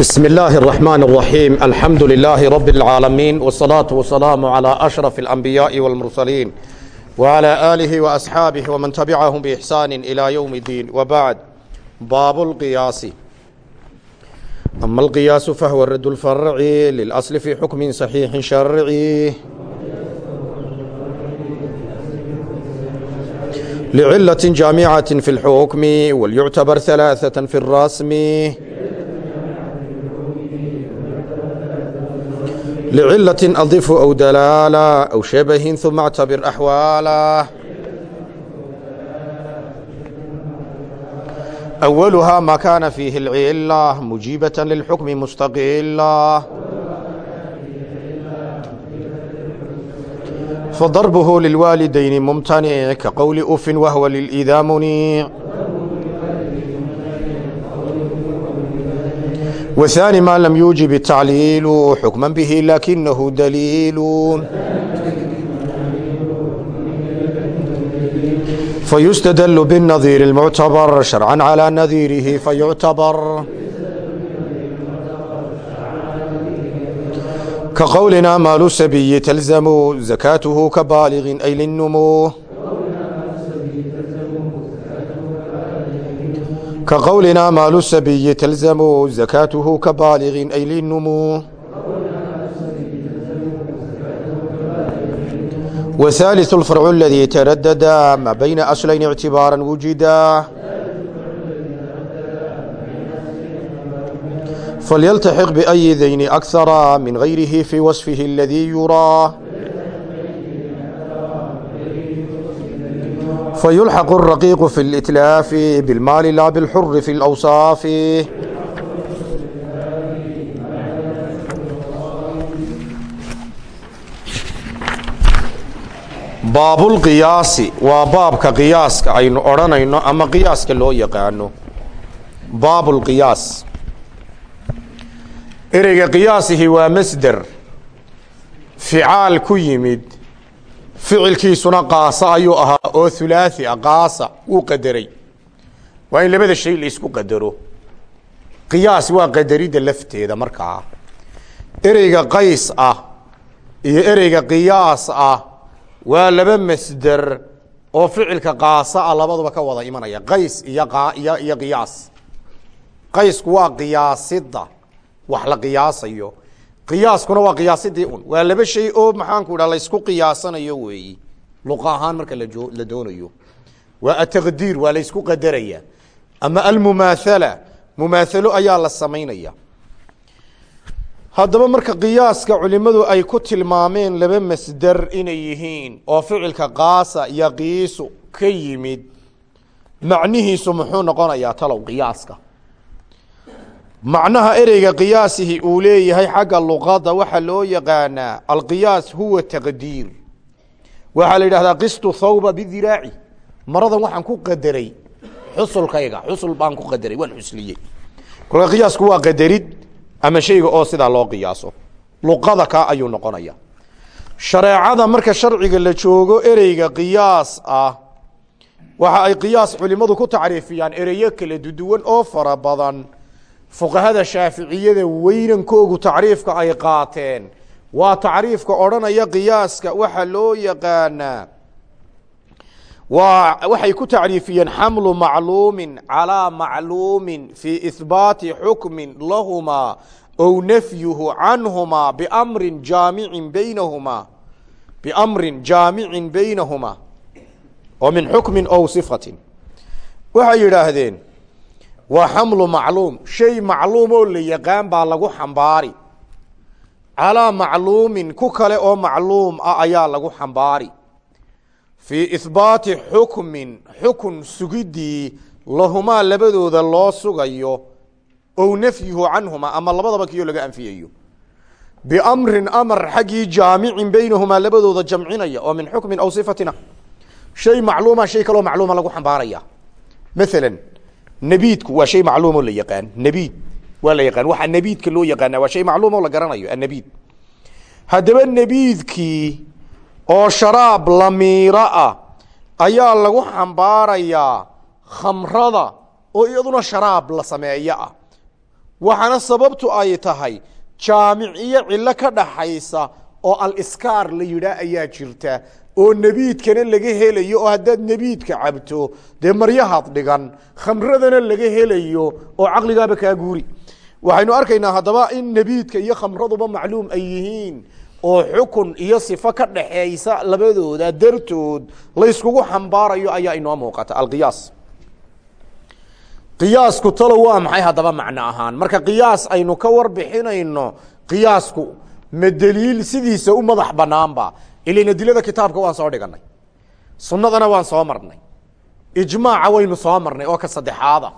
بسم الله الرحمن الرحيم الحمد لله رب العالمين والصلاة والسلام على أشرف الأنبياء والمرسلين وعلى آله وأصحابه ومن تبعهم بإحسان إلى يوم الدين وبعد باب القياس أما القياس فهو الرد الفرعي للأصل في حكم صحيح شرعي لعلة جامعة في الحكم وليعتبر ثلاثة في الرسم لعلة أضف أو دلالة أو شبه ثم اعتبر أحواله أولها ما كان فيه العلة مجيبة للحكم مستقلة فضربه للوالدين ممتنع كقول أف وهو للإذا منيع وثاني ما لم يوجب التعليل حكما به لكنه دليل فيستدل بالنظير المعتبر شرعا على نظيره فيعتبر كقولنا مال السبي تلزم زكاته كبالغ أي للنمو كقولنا مال السبي تلزم زكاته كبالغ أي للنمو وثالث الفرع الذي تردد ما بين أصلين اعتبارا وجدا فليلتحق بأي ذين أكثر من غيره في وصفه الذي يرى فيلحق الرقيق في الإتلاف بالمال لا بالحر في الأوصاف baabulqiyaasi waa baabka qiyaaska aynu odhanayno ama qiyaaska loo yaqaano baabulqiyaas ereyga qiyaasihi waa masder ficaal ku yimid ficilkiisuna qaasa ayuu ahaa oo hulaathi a qaasa wuu qadaray. Waa in labada shay la isku qadaro. Qiyaas waa qadaridda lafteeda markaa ereyga qays ah iyo ereyga qiyaas ah waa laba masder oo ficilka qaasa ah labaduba ka wada imanaya. Qays iyo qiyaas. Qaysku waa qiyaasidda wax la qiyaasayo qiyaaskuna waa qiyaasidii un. Waa laba shay oo maxaanku idhaha laysku qiyaasanayo weeyi. Luqa ahaan marka la doonayo. Waa ataqdiir waa laysku qadaraya. Ama almumaathala mumaathalo ayaa la samaynaya. Haddaba marka qiyaaska culimadu ay ku tilmaameen laba masder inay yihiin oo ficilka qaasa iyo qiisu ka yimid macnihiisu muxuu noqonayaa talow qiyaaska macnaha ereyga qiyaasihi uu leeyahay xagga luqada waxaa loo yaqaanaa alqiyaas huwa taqdiir. Waxaa la yidhahdaa qistu thawba bidiraaci maradan waxaan ku qadaray xusulkayga xusul baan ku qadaray waan xusliyey. Kolka qiyaasku waa qadarid ama shayga oo sidaa loo qiyaaso. Luqada ka ayuu noqonaya shareecada marka sharciga la joogo ereyga qiyaas ah waxa ay qiyaas culimadu ku tacriifiyaan ereyo kala duduwan oo fara badan fuqahada shaaficiyada weynankoogu tacriifka ay qaateen. Waa tacriifka odhanaya qiyaaska waxa loo yaqaanaa waa waxay ku tacriifiyeen xamlu macluumin calaa macluumin fii ihbaati xukmin lahumaa ow nafyuhu canhumaa biamrin jaamicin baynahumaa biamrin jaamicin baynahumaa oo min xukmin ow sifatin. Waxay yidhaahdeen waa xamlu macluum shay macluum la yaqaan baa lagu xambaari. Calaa macluumin ku kale oo macluum ah ayaa lagu xambaari. Fii ihbaati xukmin xukun sugidii lahumaa labadooda loo sugayo ow nafyuhu canhumaa ama labadaba kiyo laga anfiyayo. Biamrin amar xaggii jaamicin baynahumaa labadooda jamcinaya oo min xukmin aw sifatina. Shay macluuma shay kaloo macluuma lagu xambaaraya. Maalan nabiidku waa shay macluum oo la yaqaan. Nabiid waa la yaqaan. Waxaa nabiidka loo yaqaana waa shay macluum oo la garanayo annabiid. Haddaba nabiidkii oo sharaab lamiiro ah ayaa lagu xambaarayaa khamrada oo iyaduna sharaab la sameeyo ah. Waxaana sababtu ay tahay jaamic iyo cilo ka dhaxaysa oo aliskaar la yidhaah ayaa jirta oo nebiidkana laga helayo oo haddaad nebiidka cabto dee maryahaad dhigan khamradana laga helayo oo caqligaaba kaa guuri. Waxaynu arkaynaa haddaba in nebiidka iyo khamraduba macluum ay yihiin oo xukun iyo sifo ka dhaxeysa labadooda dartood layskugu xambaarayo ayaa inoo muuqata. Alqiyaas. Qiyaasku talo waa maxay haddaba macno ahaan? Marka qiyaas aynu ka warbixinayno qiyaasku ma deliil sidiisa u madax banaanba ilan adilada kitaabka waan soo dhiganay sunnadana waan soo marnay. Ijmaaca waynu soo marnay oo ka saddexaada.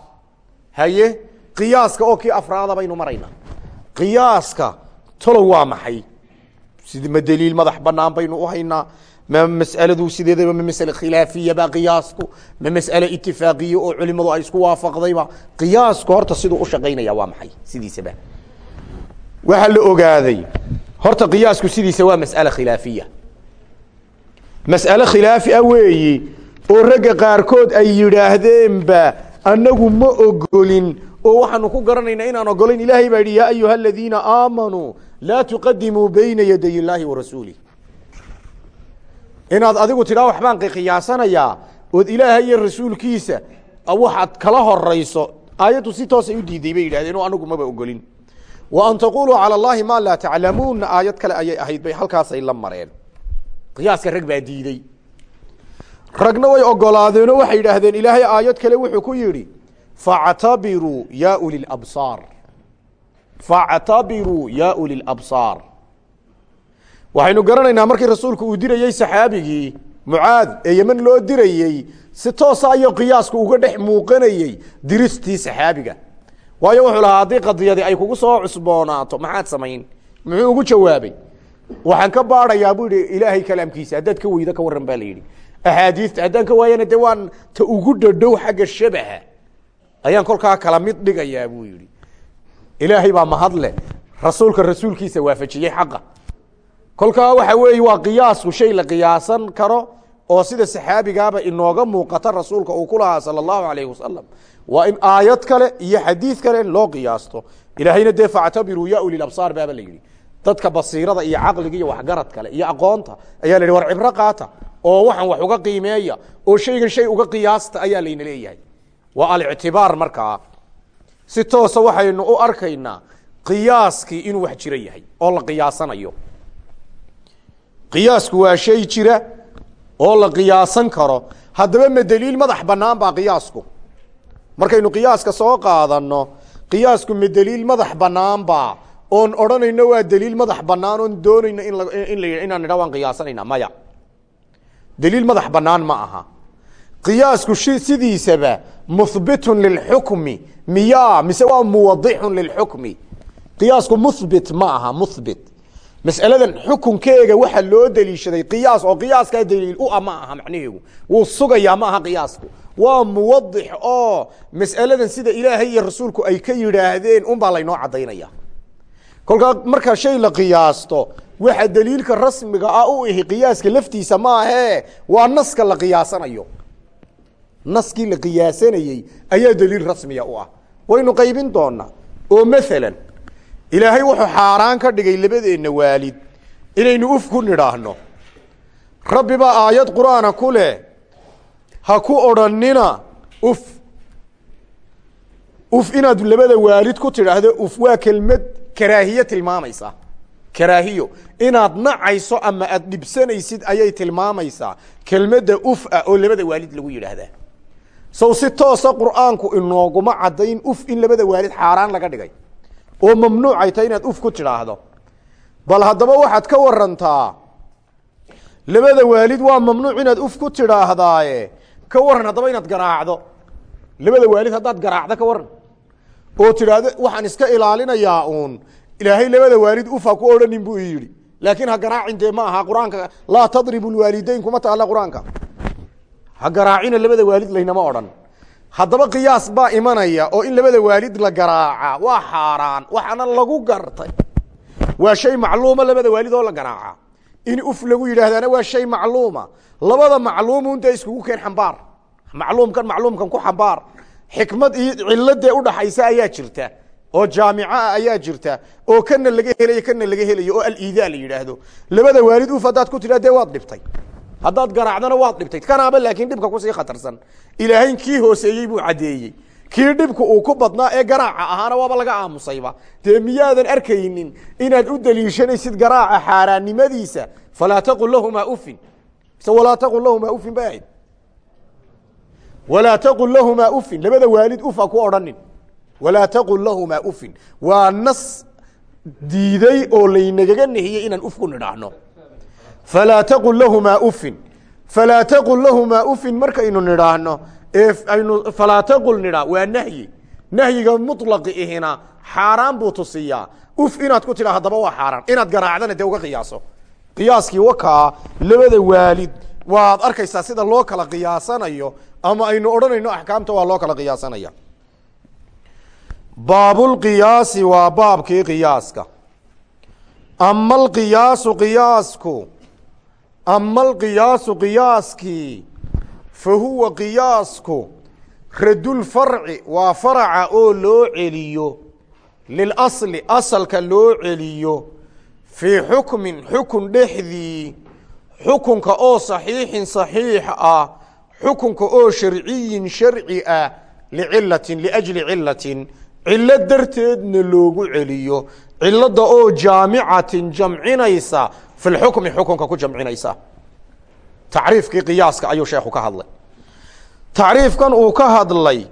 Haye qiyaaska oo kii afraada baynu maraynaa qiyaaska talow waa maxay? Sid ma deliil madax banaan baynu u haynaa? Ma mas'aladu sideedaba ma masale khilaafiyaba qiyaasku? Ma mas'ale itifaaqiye oo culimadu ay isku waafaqdayba qiyaasku horta siduu u shaqaynaya waa maxay? Sidiisaba waxaa la ogaaday. Horta qiyaasku sidiisa waa mas'ale khilaafiya mas'ale khilaafi a weeyi. Oo ragga qaarkood ay yidhaahdeenba annagu ma ogolin. Oo waxaanu ku garanaynaa inaan ogolayn ilaahay baa yidhi yaa ayuha aladiina aamanuu laa tuqadimuu bayna yaday illaahi wa rasuulih inaad adigu tidhaa waxbaan qiyaasanayaa ood ilaahay iyo rasuulkiisa waxaad kala horayso aayaddu si toosay u diiday bay yidhahdeen oo anagu maba ogolin. Wa an taquluu cala allahi maa laa taclamuuna aayad kale ayay ahayd bay halkaasay la qiyaaska rag baa diidey ragna way ogolaadeenoo waxay yidhaahdeen ilaahay aayad kale wuxuu ku yidhi factabiruu ya uli labsaar factabiruu ya uli labsaar waxaynu garanaynaa markii rasuulku uu dirayey saxaabigii mucaad ee yeman loo dirayey si toosa ayuu qiyaasku uga dhex muuqanayey diristii saxaabiga. Waayo wuxuu lahaa haddii qadiyadi ay kugu soo cusboonaato maxaad samayn? Muxuu ugu jawaabay waxaan ka baadayaa bu yihi ilaahay kalaamkiisa haddaad ka weydo ka waran baa la yidhi. Axaadiista haddaan ka waayana de waan ta ugu dhadhow xagga shabaha. Ayaan kolkaa kala mid dhigayaa buu yihi ilaahay baa mahadle rasuulka rasuulkiisa waafajiyey xaqa. Kolkaa waxa weeye waa qiyaasku shay la qiyaasan karo oo sida saxaabigaaba inooga muuqata rasuulka uu ku lahaa sala allahu alayhi wasalam waa in aayad kale iyo xadiid kale loo qiyaasto. Ilaahayna dee factabiruu ya uli absaar baaba la yidhi dadka basiirada iyo caqliga iyo waxgarad kale iyo aqoonta ayaa la war cibro qaata oo waxaan wax uga qiimeeya oo shaygan shay uga qiyaasta ayaa layna leeyahay. Waa alictibaar markaa. Si toosa waxaynu u arkaynaa qiyaaskii inuu wax jiro yahay oo la qiyaasanayo. Qiyaasku waa shay jira oo la qiyaasan karo. Haddaba ma deliil madax banaan baa qiyaasku. Markaynu qiyaaska soo qaadanno qiyaasku ma deliil madax banaanba oon odhanayno waa deliil madax banaan oon doonayno in inaan nidha waan qiyaasanayna maya. Deliil madax banaan ma aha. Qiyaasku sidiisaba muhbitun lilxukmi miyaa mise waa muwadixun lilxukmi qiyaasku muhbit ma aha muhbit masaladan xukunkeega waxa loo deliishaday qiyaas oo qiyaaskaa daliil u ah ma aha macnaheegu wuu sugayaa ma aha qiyaasku. Waa muwadix oo mas'aladan sida ilaahay iyo rasuulku ay ka yidhaahdeen unbaa laynoo caddaynaya kolkaa marka shay la qiyaasto waxa daliilka rasmiga ah u ihi qiyaaska laftiisa maahee waa naska la qiyaasanayo. Naskii la qiyaasanayey ayaa daliil rasmiya u ah. Waynu qaybin doonaa oo maalan ilaahay wuxuu xaaraan ka dhigay labadeenna waalid inaynu uf ku nidhaahno. Rabbi baa aayad qur'aana ku leh ha ku odhanina uf. Uf inaad labada waalid ku tidhaahdo uf waa kelmad karaahiye tilmaamaysa. Karaahiyo inaad nacayso ama aad dhibsanaysid ayay tilmaamaysaa kelmadda uf ah oo labada waalid lagu yidhaahdaa. Sow si toosa qur'aanku inooguma caddayn uf in labada waalid xaaraan laga dhigay. Oo mamnuucay tahay inaad uf ku tidhaahdo. Bal haddaba waxaad ka warantaa labada waalid waa mamnuuc inaad uf ku tidhaahdaaye. Ka waran haddaba inaad garaacdo. Labada waalid haddaad garaacdo ka waran oo tidhaahdo waxaan iska ilaalinayaa uun. Ilaahay labada waalid uf ha ku odhanin buu yidhi. Laakiin ha garaacin dee ma aha qur'aanka laa tadribu lwaalideyn kuma taalla qur'aanka. Ha garaacina labada waalid laynama odhan. Haddaba qiyaas baa imanaya oo in labada waalid la garaaca. Waa xaaraan waxaana lagu gartay. Waa shay macluuma labada waalid oo la garaaca. In uf lagu yidhaahdaana waa shay macluuma. Labada macluumun dee iskugu keen xambaar. Macluumkan macluumkan ku xambaar xikmad iyo ciladee udhaxaysa ayaa jirta oo jaamica ah ayaa jirta oo kana laga helayo kana laga helayo oo aliidaa la yidhaahdo. Labada waalid uf haddaad ku tidha dee waad dhibtay. Haddaad garaacdana waad dhibtay. Kanaaba laakiin dhibka ku sii khatarsan. Ilaahayn kii hooseeyey buu caddeeyey kii dhibku uu ku badnaa ee garaaca ahaana waaba laga aamusayba. Dee miyaadan arkaynin inaad u daliishanaysid garaaca xaaraannimadiisa? Falaa taqul lahumaa ufin mise walaa taqul lahumaa ufin bay ahayd walaa taqul lahumaa ufin labada waalid ufa ku odhanin. Walaa taqul lahumaa ufin waa nas diiday oo laynagaga nehiyey inaan uf ku nidhaahno. Falaa taqul lahumaa ufin falaa taqul lahumaa ufin markaynu nidhaahno ee aynu falaa taqul nidhaa waa nahyi. Nahyiga muطlaqi ihina xaaraan buu tusiyaa. Uf inaad ku tidhaa haddaba waa xaaraan. Inaad garaacdana dee uga qiyaaso. Qiyaaskii wakaa labada waalid waad arkaysaa ama aynu odhanayno axkaamta waa loo kala qiyaasanaya. Baabulqiyaasi waa baabkii qiyaaska. Ama alqiyaasu qiyaasku ama alqiyaasu qiyaaskii fa huwa qiyaasku radulfarci waa faraca oo loo celiyo. Lilasli asalka loo celiyo. Fii xukmin xukun dhexdii xukunka oo saxiixin saxiix ah xukunka oo sharciyin sharci ah licilatin liajli cilatin cilo darteedna loogu celiyo. Cilada oo jaamicatin jamcinaysa fi lxukmi xukunka ku jamcinaysa. Tacriifkii qiyaaska ayuu sheekhu ka hadlay. Tacriifkan uu ka hadlay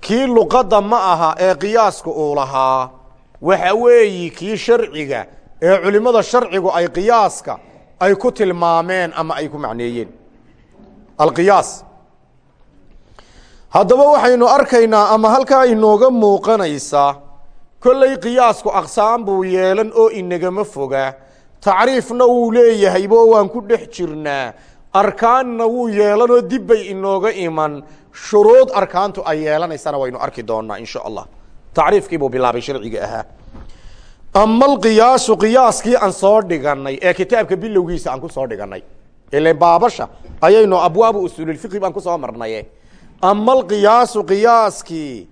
kii luqadda ma aha ee qiyaaska uu lahaa. Waxa weeyi kii sharciga ee culimmada sharcigu ay qiyaaska ay ku tilmaameen ama ay ku macneeyeen. Alqiyaas haddaba waxaynu arkaynaa ama halkaa inooga muuqanaysaa kolley qiyaasku aqsaam buu yeelan oo inagama foga. Tacriifna wuu leeyahaybo waan ku dhex jirnaa. Arkaanna wuu yeelanoo dib bay inooga iman. Shuruud arkaantu ay yeelanaysana waynu arki doonaa insha allah. Tacriifkii buu bilaabay sharciga ahaa. Ama alqiyaasu qiyaaskii aan soo dhiganay ee kitaabka bilowgiisa aan ku soo dhiganay ile baabasha ayaynu abwaabu usuulilfiqi baan ku soo marnaye ama alqiyaasu qiyaaskii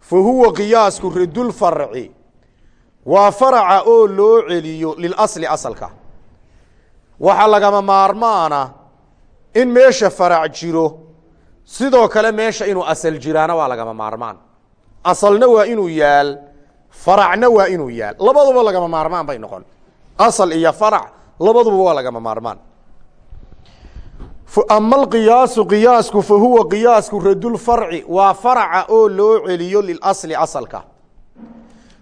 fa huwa qiyaasku radulfarci waa faraca oo loo celiyo lilasli asalka. Waxaa lagama maarmaana in meesha farac jiro sidoo kale meesha inuu asal jiraana waa lagama maarmaan. Asalna waa inuu yaal faracna waa inuu yaal. Labaduba lagama maarmaan bay noqon. Asal iyo farac labaduba waa lagama maarmaan ama alqiyaasu qiyaasku fa huwa qiyaasku radulfarci waa faraca oo loo celiyo lilasli asalka.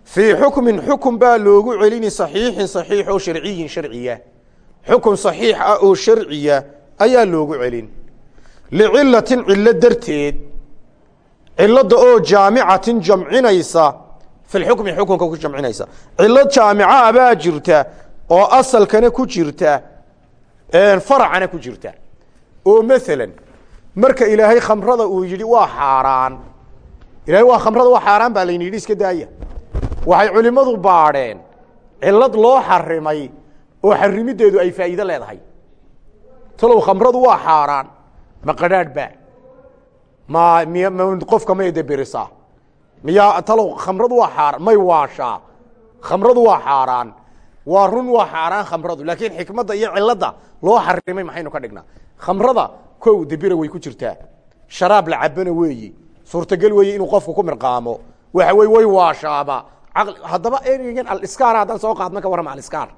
Fii xukmin xukun baa loogu celini saxiixin saxiix oo sharciyin sharciya. Xukun saxiix ah oo sharciya ayaa loogu celin. Licilatin cilo darteed cilada oo jaamicatin jamcinaysa fi lxukmi xukunka ku jamcinaysa. Cilo jaamica baa jirta oo asalkana ku jirta faracana ku jirta oo maalan marka ilaahay khamrada uu yidhi waa xaaraan. Ilahay waa khamrada waa xaaraan baa layna yidhi iska daaya. Waxay culimmadu baadheen cilad loo xarimay oo xarimideedu ay faa'iido leedahay. Talow khamradu waa xaaraan. Ma qadhaadh ba ma miy qofka may deberisaa miyaa talow khamradu waa xaaraan may waashaa. Khamradu waa xaaraan. Waa run waa xaaraan khamradu. Laakiin xikmadda iyo cilada loo xarimay maxaynu ka dhignaa khamrada kow debira way ku jirtaa. Sharaab la cabana weeyi. Suurtagal weeye inuu qofku ku mirqaamo. Waxa wey way waashaaba. Haddaba ereygan aliskaar haddaan soo qaadna ka warrama aliskaar.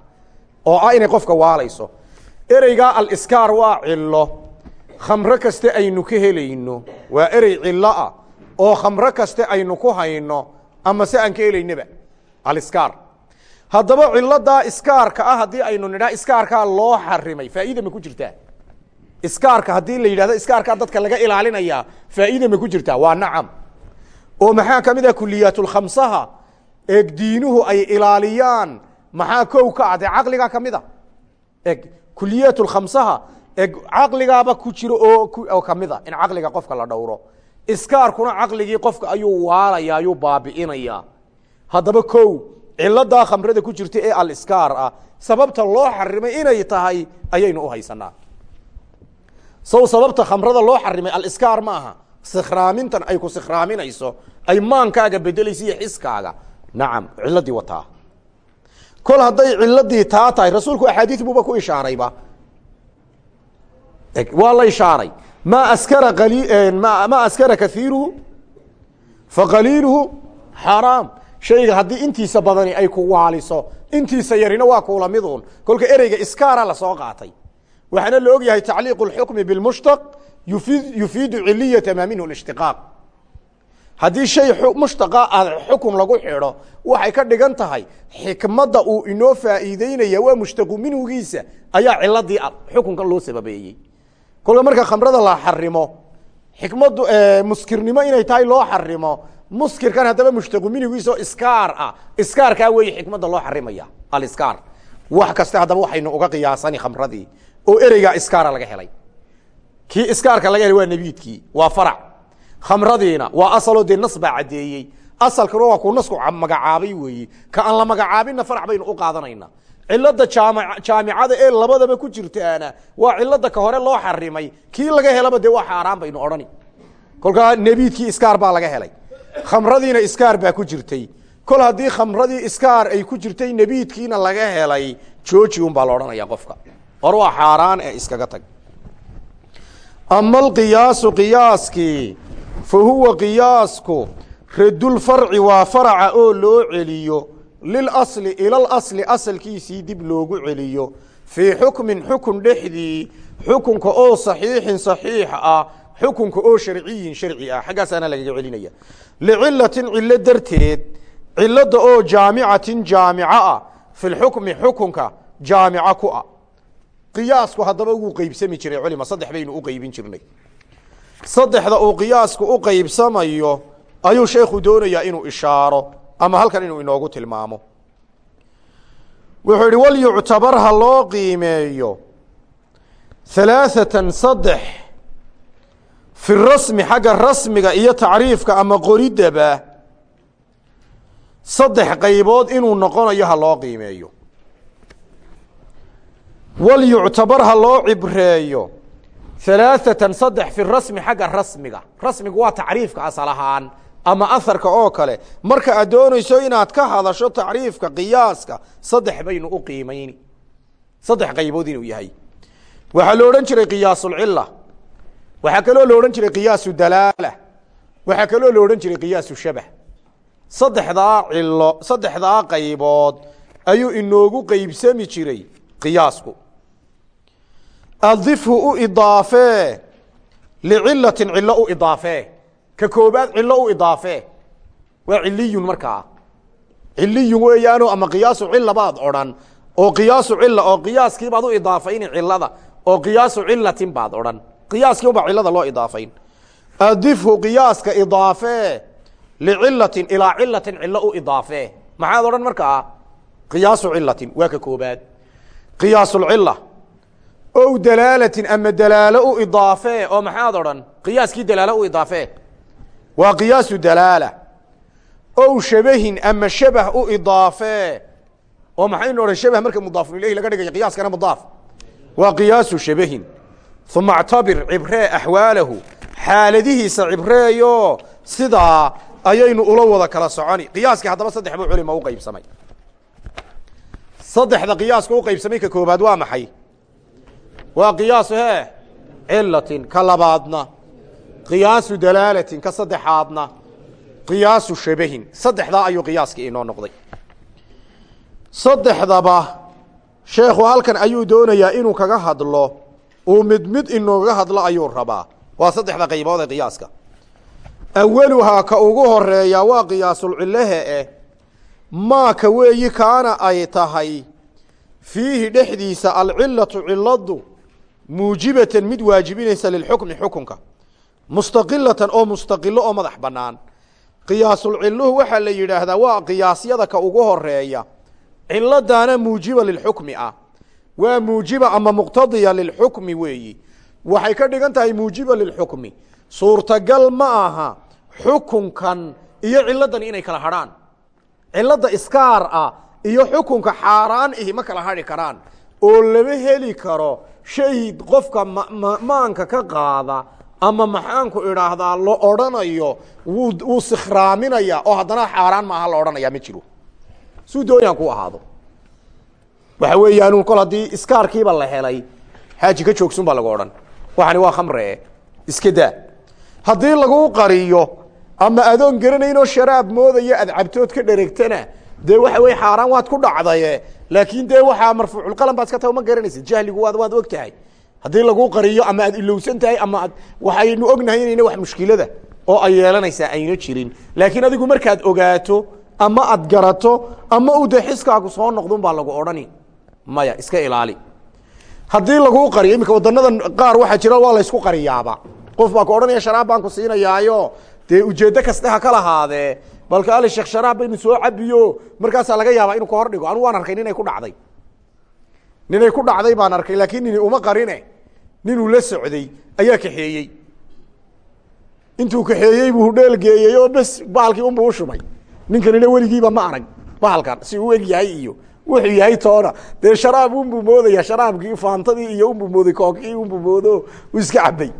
Oo ah inay qofka waalayso ereygaa aliskaar waa cilo khamro kaste aynu ka helayno. Waa erey cilo ah. Oo khamro kaste aynu ku hayno. Ama se aan ka helaynaba? Aliskaar. Haddaba ciladaa iskaarka ah haddii aynu nidhaa iskaarkaa loo xarimay. Faa'iida ma ku jirtaa iskaarka haddii la yidhahdo iskaarkaa dadka laga ilaalinayaa faa'iida ma ku jirtaa waa nacam. Oo maxaa ka mid ah kuliyaatulkhamsaha eeg diinuhu ay ilaaliyaan. Maxaa kow ka ah dee caqligaa ka mid a eg kuliyaatulkhamsaha eg caqligaaba ku jiro oo oo ka mid a in caqliga qofka la dhowro. Iskaarkuna caqligii qofka ayuu waalaya ayuu baabi'inayaa haddaba kow ciladaa khamrada ku jirta ee aliskaar ah sababta loo xarimay inay tahay ayaynu u haysanaa sow sababta khamrada loo xarimay aliskaar ma aha. Sikhraamintan ay ku sikhraaminayso ay maankaaga bedelaysa iyo xiskaaga. Nacam ciladii wataa. Kol hadday ciladii taa tahay rasuulku axaadiis buuba ku ishaarayba. Waa la ishaaray. Ma askara ma askara kaiiruhu faqaliiluhu xaraam. Shayga haddii intiisa badani ay ku waaliso intiisa yarina waa kuula miduun. Kolka ereyga iskaara la soo qaatay waxaana la og yahay tacliiq اxukmi bimushtaq yufiidu ciliyata maa minhu ishtiqaaq haddii shay mushtaqa aad xukun lagu xidho waxay ka dhigan tahay xikmadda uu inoo faa'iideynaya waa mushtaqu minhugiisa ayaa ciladii xukunkan loo sababeeyey. Kolka marka khamrada la xarimo xikmaddu muskirnimo inay tahay loo xarimo muskirkan haddaba mushtaqu minhugiisa oo iskaar ah iskaarkaa weeye xikmadda loo xarimaya aliskaar. Wax kaste haddaba waxaynu uga qiyaasani khamradii oo ereygaa iskaara laga helay. Kii iskaarka laga helay waa nebiidkii waa farac. Khamradiina waa asaloo nas baa caddeeyey. Asalkana waa kuu nasku magacaabay weeye ka aan la magacaabinna farac baynu u qaadanayna. Cilada jaamicada ee labadaba ku jirtaana waa cilada ka hore loo xarimay. Kii laga helaba dee waa xaaraan baynu odhani. Kolkaa nebiidkii iskaar baa laga helay. Khamradiina iskaar baa ku jirtay. Kol haddii khamradii iskaar ay ku jirtay nebiidkiina laga helay jooji un baa la odhanaya qofka or waa xaaraan ee iskaga tag. Ama alqiyaasu qiyaaskii fa huwa qiyaasku radulfarci waa faraca oo loo celiyo lilasli ilalasli asalkiisii dib loogu celiyo. Fii xukmin xukun dhexdii xukunka oo saxiixin saxiix ah xukunka oo sharciyin sharci ah. Xaggaasaana lagaga celinaya. Licilatin cilo darteed cilada oo jaamicatin jaamico ah fi lxukmi xukunka jaamico ku ah qiyaasku haddaba wuu qeybsami jiray culima saddex baynu u qeybin jirnay. Saddexda uu qiyaasku u qeybsamayo ayuu sheekhu doonayaa inuu ishaaro ama halkan inuu inoogu tilmaamo. Wuxuu yihi walyuctabar ha loo qiimeeyo halaaثatan saddex fi rasmi xagga rasmiga iyo tacriifka ama qoridaba saddex qaybood inuu noqonayo ha loo qiimeeyo walyuctabar ha loo cibreeyo. Halaaثatan saddex fi rasmi xagga rasmiga. Rasmigu waa tacriifka asal ahaan ama aharka oo kale. Marka aad doonayso inaad ka hadasho tacriifka qiyaaska saddex baynu u qiimayni. Saddex qaybood inuu yahay. Waxaa lo odhan jiray qiyaasulcila waxaa kaloo lo odhan jiray qiyaasu dalaala. Waxaa kaloo lo odhan jiray qiyaasu ayuu inoogu qeybsami jiray adifhu u idaafee licilatin cilo u idaafee ka koobaad cilo u idaafee waa ciliyun markaa ciliyun weeyaano ama qiyaasu cila baad odhan oo qiyaasu cila oo qiyaaskii baad u idaafayni cilada oo qiyaasu cilatin baad odhan qiyaaskii ubaa cilada loo idaafayn adifhu qiyaaska idaafee licilatin ilaa cilatin cilo u idaafee maxaad odhan markaa qiyaasu cilatin waa ka koobaad qiyaasulcila ow dalaalatin ama dalaalo u idaafee oo maxaad odhan? Qiyaaskii dalaalo u idaafee waa qiyaasu dalaala. Ow shabahin ama shabah u idaafee oo maxaynu odhan shabah marka mudaafun ilayhi laga dhigayo qiyaaskana mudaaf? Waa qiyaasu shabahin. Uma actabir cibree axwaalahu xaaladihiisa cibreeyo. Sidaa ayaynu ula wada kala soconi. Qiyaaskii haddaba saddex buu culima u qeybsamay saddexda qiyaaska u qeybsamay ka koobaad waa maxay waa qiyaasu he? Cilatin ka labaadna. Qiyaasu dalaalatin ka saddexaadna. Qiyaasu shabahin. Saddexdaa ayuu qiyaaskii inoo noqday. Saddexdaba sheekhu halkan ayuu doonayaa inuu kaga hadlo. Uu mid mid inooga hadlo ayuu rabaa. Waa saddexda qaybood ee qiyaaska. Awaluhaa ka ugu horreeya waa qiyaasulcilehe eh maaka weeyi kaana ay tahay? Fiihi dhexdiisa alcilatu ciladu muujibatan mid waajibinaysa lilxukmi xukunka. Mustaqilatan oo mustaqilo oo madax bannaan. Qiyaasulciluhu waxaa la yidhaahdaa waa qiyaasyada ka ugu horreeya ciladaana muujiba lilxukmi ah. Waa muujiba ama muqtadiya lilxukmi weeyi. Waxay ka dhigan tahay muujiba lilxukmi. Suurtagal ma aha xukunkan iyo ciladan inay kala hadrhaan cilada iskaar ah iyo xukunka xaaraan ihi ma kala hadhi karaan oo lama heli karo shay qofka maanka ka qaada ama maxaanku idhaahdaa la odhanayo wuu wuu oo haddana xaaraan maaha la odhanaya ma jiro. Suu dooniyaan ku ahaado. Waxa weeyaan kol haddii iskaarkiiba la helay xaaji ka joogsun baa lagu odhan. Waxani waa khamre iska daa. Haddii lagu qariyo ama adoon garanaynoo sharaab moodaya aad cabtood ka dheregtana dee waxa weye xaaraan waad ku dhacdaye laakiin dee waxaa marfuuculqalam baad iska taha ma garanaysa jahligu waad waad og tahay haddii lagu qariyo ama aad ilowsan tahay ama ad waxaynu ognahay inayna wax mushkilada oo ay yeelanaysaa ayna jirin. Laakiin adigu markaad ogaato ama aad garato ama u dee xiskaagu soo noqdun baa lagu odhani. Maya iska ilaali. Haddii laguu qariyo iminka waddanada qaar waxaa jira waa laysku qariyaaba. Qof baa ku odhanaya sharaab baan ku siinayaayo. Dee ujeeddo kaste ka lahaadee balka ali sheekh sharaab baynu soo cabiyo markaasaa laga yaabaa inuu ka hor dhigo. Anu waan arkay ninay ku dhacday. Ninay ku dhacday baan arkay laakiin nini uma qarine ninuu la socday ayaa kaxeeyey intuu kaxeeyey buu hudheelgeeyey oo bes baalkii unbuu ushubay ninkanina weligiiba ma arag bahalkan si uu eg yahay iyo wuxuu yahay toona. Dee sharaab unbuu moodaya sharaabkii faantadii iyo unbuu mooday kookii unbuu moodo uu iska cabay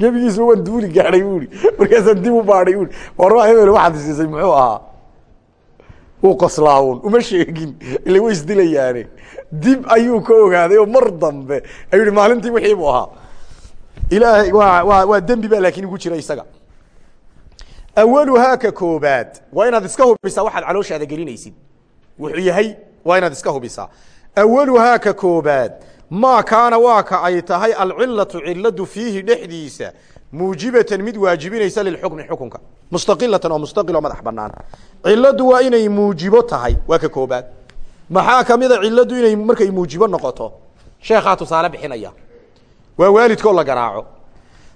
gebigiisa waan duuli gaadhay bui markaasaan dib u baadhay bui warmaa hebel waxaad siisay muxuu ahaa. Wuu qoslaawun uma sheegin. Ila way isdilayaane. Dib ayuu ka ogaaday oo mar dambe. Ayuu yihi maalintii wixii buu ahaa. Ilaahay waa waa waa dembi baa laakiin ugu jira isaga. Awaluhaa ka koobaad. Waa inaad iska hubisaa waxaad calooshaada gelinaysid. Wuxuu yahay waa inaad iska hubisaa. Awaluhaa ka koobaad maa kaana waa ka ay tahay alcilatu ciladu fiihi dhexdiisa muujibatan mid waajibinaysa lilxukmi xukunka. Mustaqilatan oo mustaqil oo madax banaan ciladu waa inay muujibo tahay. Waa ka koobaad. Maxaa kamida ciladu inay markay muujibo noqoto? Sheekhaa tusaale bixinaya. Waa waalidkoo la garaaco.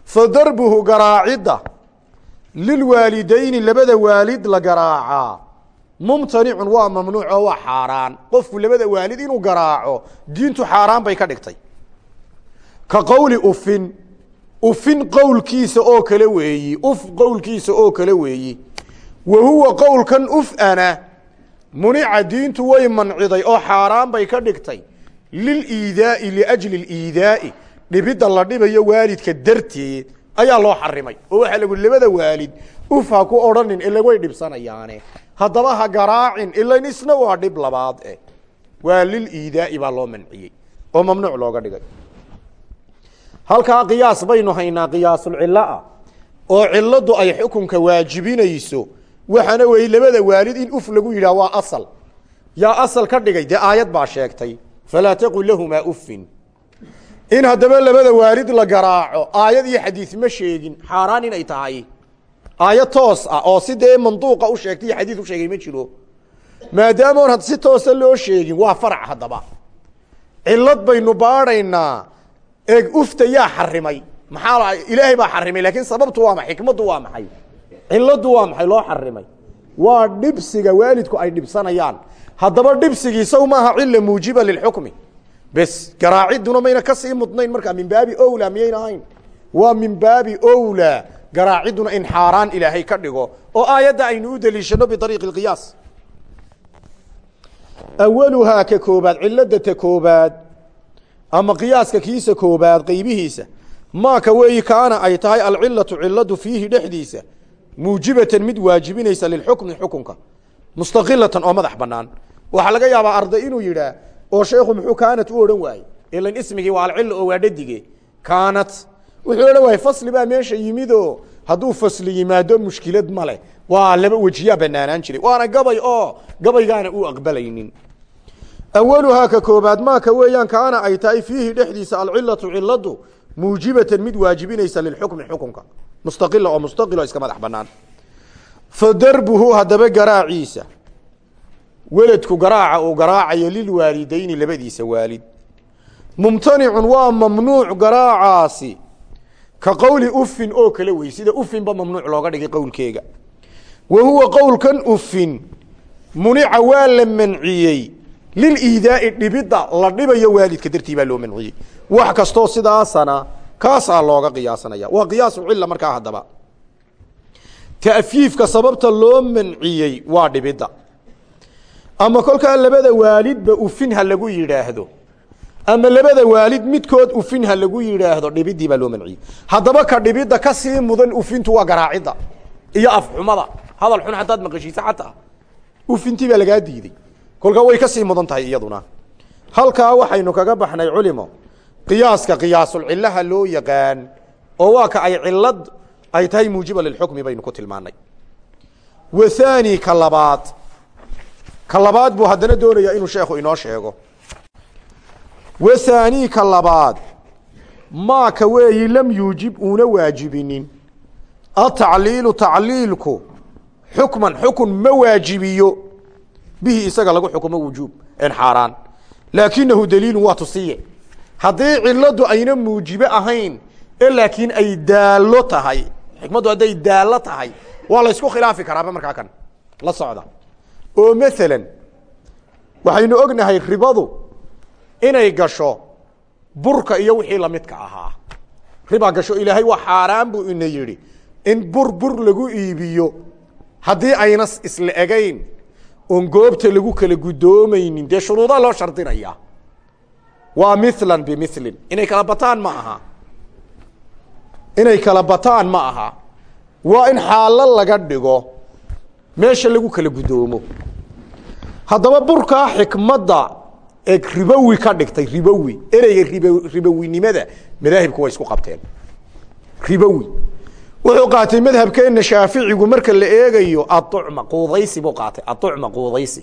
Fa darbuhu garaacidda lilwaalidayni labada waalid la garaacaa mumtanicun waa mamnuuc oo waa xaaraan. Qofku labada waalid inuu garaaco diintu xaaraan bay ka dhigtay. Ka qowli ufin ufin qowlkiisa oo kale weeyi uf qowlkiisa oo kale weeyi. Wa huwa qowlkan uf-ana munica diintu way manciday oo xaaraan bay ka dhigtay. Liliidaai liajli liidaai dhibidda la dhibayo waalidka darteed ayaa loo xarimay. Oo waxaa lagu labada waalid uf ha ku odhanin ila way dhibsanayaane haddaba ha garaacin ilan isna waa dhib labaad eh. Waa liliidaai baa loo manciyey oo mamnuuc looga dhigay. Halkaa qiyaas baynu haynaa qiyaasulcilo ah oo ciladu ay xukunka waajibinayso waxaana wey labada waalid in uf lagu yidhah waa asal. Yaa asal ka dhigay dee aayad baa sheegtay. Falaa taqul lahumaa uffin. In haddaba labada waalid la garaaco aayad iyo xadiis ma sheegin xaaraan inay tahay aayad toos ah oo si dee manduuqa u sheegtay iyo xadiis u sheegay ma jiro. Maadaama on si toosa loo sheegin waa farac haddaba. Cilad baynu baadhaynaa eeg ufta yaa xarimay maxaa ilaahay baa xarimay laakiin sababtu waa ma xikmaddu waa maxay? Ciladu waa maxay loo xarimay waa dhibsiga waalidku ay dhibsanayaan. Haddaba dhibsigii saw maaha cila muujiba lilxukmi. Bes garaaciduna mayna ka sii mudnayn markaa min baabi owla miyayna ahayn? Waa min baabi owla garaaciduna in xaaraan ilaahay ka dhigo oo aayadda aynu u deliishano biariiqi اqiyaas awaluhaa ka koobaad cilada ta koobaad ama qiyaaska kiisa koobaad qeybihiisa maaka weeyi kaana ay tahay alcilatu ciladu fiihi dhexdiisa muujibatan mid waajibinaysa lilxukmi xukunka mustaqilatan oo madax banaan waxaa laga yaabaa arday inuu yidhaah oo sheekhu muxuu kaanat u odhan waayey? Ilan ismigii waa alcilo oo waa dhadige kaanat wuxuu odhan waayey fasli baa meesha yimidoo hadduu fasli yimaado mushkilad ma leh. Waa laba wejiyaa banaanaan jiray. Waana gabay oo gabaygaana u aqbalaynin. Awaluhaa ka koobaad maaka weeyaan kaana ay tahay fiihi dhexdiisa alcilatu ciladu muujibatan mid waajibinaysa lilxukmi xukunka. Mustaqila oo mustaqil oo iska madax banaan fa darbuhu haddaba garaaciisa. Weladku garaaca uu garaacayo lilwaalidayni labadiisa waalid. Mumtanicun waa mamnuuc garaacaasi ka qowli ufin oo kale wey sida ufinba mamnuuc looga dhigay qowlkeega. Wa huwa qowlkan ufin munica waa la manciyey. Liliidaai dhibidda la dhibayo waalidka dartii baa loo manciyey. Wax kastoo sidaasana kaasaa looga qiyaasanaya. Waa qiyaasu cila markaa haddaba. Tafiifka sababta loo manciyey waa dhibidda. Ama kolkaa labada waalidba ufin ha lagu yidhaahdo ama labada waalid midkood ufin ha lagu yidhaahdo dhibidii baa loo manciyey haddaba ka dhibidda ka sii mudan ufintu waa garaacidda iyo afxumada. Hadal xun haddaad maqashiisa xataa. Ufintii baa lagaa diiday. Kolkaa way ka sii mudan tahay iyaduna. Halkaa waxaynu kaga baxnay culimo. Qiyaaska qiyaasulcilaha loo yaqaan oo waa ka ay cilad ay tahay muujiba lilxukmi baynu ku tilmaanay wathani ka labaad. Ka labaad buu haddana doonayaa inuu sheekhu inoo sheego wathani ka labaad maaka weeyi lam yuujib uuna waajibinin. Atacliilu tacliilku xukman xukun ma waajibiyo. Bihi isaga lagu xukumo wujuub en xaaraan. Laakinahu daliilu waa tusiye. Haddii ciladu ayna muujibe ahayn ee laakiin ay daallo tahay xikmaddu hadday daallo tahay waa la ysku khilaafi karaaba markaa kan la socda. Oo maalan waxaynu ognahay ribadu inay gasho burka iyo wixii lamidka ahaa. Riba gasho ilaahay waa xaaraan buu ina yidhi. In bur bur lagu iibiyo haddii ayna isla egayn oon goobta lagu kala guddoomaynin dee shuruudaa loo shardinaya waa milan bimilin inay kala bataan ma aha. Inay kala bataan ma aha. Waa in xaalo laga dhigo meesha lagu kala guddoomo haddaba burkaa xikmadda ee ribowi ka dhigtay ribowi ereyga rib ribowinimada madaahibku way isku qabteen. Ribowi wuxuu qaatay madhabkeena shaaficigu marka la eegayo aducma quudaysi buu qaatay. Aducma quudaysi.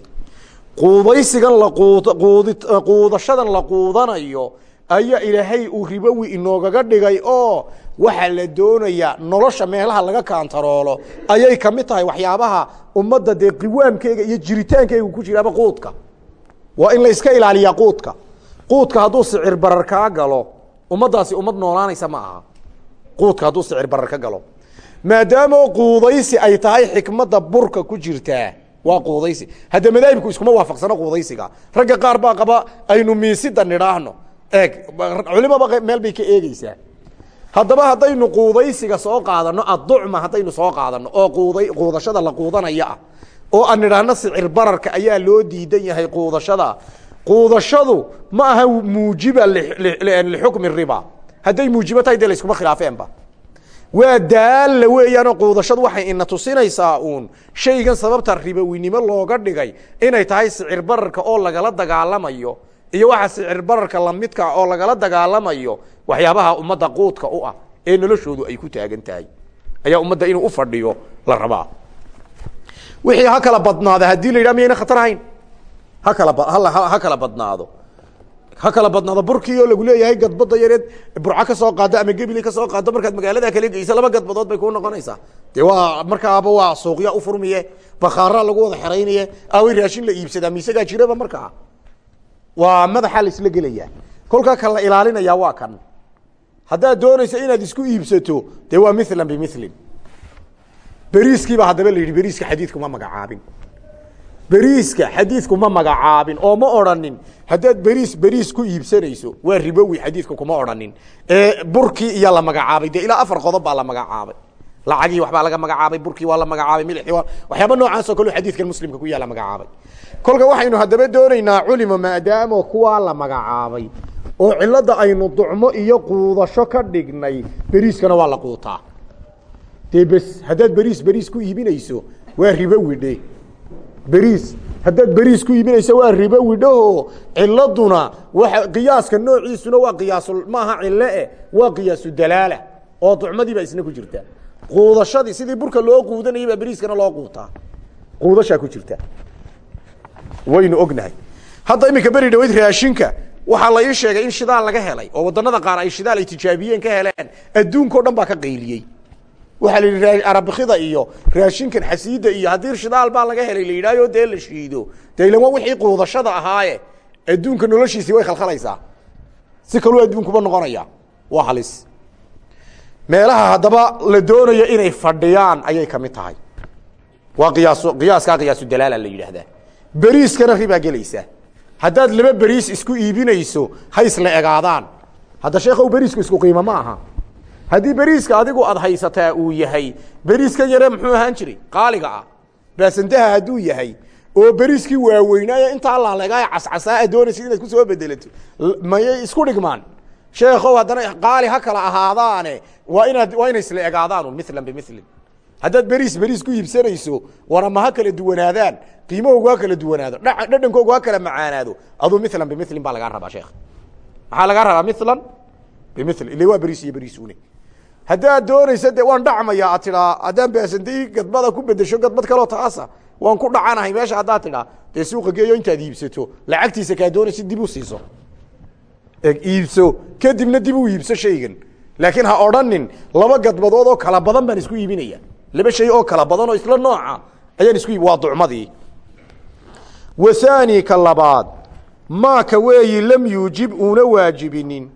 Quudaysigan la quud quudi quudashadan la quudanayo ayaa ilaahay uu ribowi inoogaga dhigay oo waxaa la doonayaa nolosha meelaha laga kaantaroolo ayay ka mid tahay waxyaabaha ummadda dee qiwaamkeega iyo jiritaankeyga ku jiraaba quudka waa in la iska ilaaliyaa quudka. Quudka hadduu sicir barar kaa galo ummaddaasi ummad noolaanaysa ma aha. Quudka hadduu sicir barar ka galo. Maadaama quudaysi ay tahay xikmadda burka ku jirtaa waa quudaysi. Hadda madaahibku iskuma waafaqsano quudaysiga. Ragga qaar baa qaba aynu miisida nidhaahno. Eeg culimaba meel bay ka eegeysaa haddaba haddaynu quudaysiga soo qaadano adducma haddaynu soo qaadano oo quuday quudashada la quudanaya ah oo aan nidhaahno sicir bararka ayaa loo diidan yahay quudashada. Quudashadu ma aha muujiba lixukmi riba. Hadday muujibo tahay dee layskuma khilaafeenba. Waa daalla weeyaanoo quudashadu waxay ina tusinaysaa uun. Shaygan sababta ribowinimo looga dhigay inay tahay sicir bararka oo lagala dagaalamayo. Iyo waxa sicir bararka lamidka oo lagala dagaalamayo waxyaabaha ummadda quudka u ah ee noloshoodu ay ku taagan tahay. Ayaa ummadda inuu ufadhiyo la rabaa wixii ha kala badnaada haddii la yidhah miyayna khatar ahayn? Ha kala ha kala badnaado. Ha kala badnaado burkii oo lagu leeyahay gadbada yareed burco ka soo qaado ama gebili ka soo qaado markaad magaalada kala geyso laba gadbadood bay kuu noqonaysaa. Dee waa markaaba waa suuqya ufurmiye bakhaara lagu wada xeraynaye aaway raashin la iibsadaa miisagaa jiraba markaa waa madaxa la isla gelayaa kolkaa kan la ilaalinayaa waa kan. Haddaad doonayso inaad isku iibsato dee waa milan bimilin beriiskiiba haddaba la yidhi beriiska xadiidku ma magacaabin. Beriiska xadiidku ma magacaabin oo ma odhanin haddaad beriis beriis ku iibsanayso waa ribowi xadiidku kuma odhanin ee burkii iyo la magacaabay dee ilaa afar qodob baa la magacaabay. Lacagii waxbaa laga magacaabay burkii waa la magacaabay milixii waa waxyaaba noocaasoo kaleo xadiidkan muslimka ku yaalla magacaabay. Kolka waxaynu haddaba doonaynaa culimo maadaamo kuwaa la magacaabay. Oo cilada aynu ducmo iyo quudasho ka dhignay beriiskana waa la quutaa dee bes haddaad beriis beriis ku iibinayso waa ribowi dhe beriis haddaad beriis ku iibinayso waa ribowi dhaho ciladuna waa qiyaaska noociisuna waa qiyaasul maaha cilo eh waa qiyaasu dalaala oo ducmadiibaa isna ku jirta. Quudashadii sidii burka loo quudanayay baa loo quutaa. Quudashaa ku jirta. Waynu ognahay. Hadda iminka beri dhaweyd raashinka waxaa la ii sheegay in shidaal laga helay oo wadanada qaar ay shidaal ay tijaabiyeen ka heleen adduunka o dhan baa ka qayliyey la yidhi arabikida iyo raashinkan xasiida iyo haddii shidaal baa laga helay la yidhahyo dee la shiido. De waa wixii quudashada ahaaye. Adduunka noloshiisii way khalkhalaysaa. Si kaluu adduunkuba noqonaya. Waa halis. Meelaha haddaba la doonayo inay fadhiyaan ayay ka mid tahay. Waa qiyaas qiyaaskaa qiyaasu dalaala la yidhaahdaa. Beriiskana ribaa gelaysa. Haddaad laba beriis isku iibinayso ha isla egaadaan. Hadda sheekhow beriisku isku qiimo ma aha haddii beriiska adigu aad haysataa uu yahay beriiskan yare muxuu ahaan jiray? Qaaliga ah. Baasandaha hadduu yahay oo beriskii waaweynaayo intaa laalegaa cascasaa a doonaysid inaad ku soo bedelato. Mayay isku dhigmaan. Sheekow haddana qaali ha kala ahaadaane waa inaad waa inay isla egaadaan milan bimilin haddaad beriis beriis ku iibsanayso warama ha kala duwanaadaan qiimahoogu ha kala duwanaado dhadhankoogu ha kala macaanaado aduu milan bimilin baa lagaa rabaa sheekh. Maxaa lagaa rabaa milan bimil ile waa beriis iyo beriisune haddaad doonaysa waan dhacmaya ad tidaa haddaan gadbada ku bedesho gadbad kaloo taasa. Waan ku dhacanahay meesha haddaad tidhaa. Dee suuqa geeyo intaad iibsato. Lacagtiisa kaa doonaysa dib u siiso. Iibso. Kadibna dib u iibso shaygan. Laakiin ha odhanin laba gadbadood oo kala badan baan isku iibinaya. Laba shay oo kala badan oo isla nooca ayaan isku waa ducmadii. Wathani ka labaad maaka weeyi lam yuujib uuna waajibinin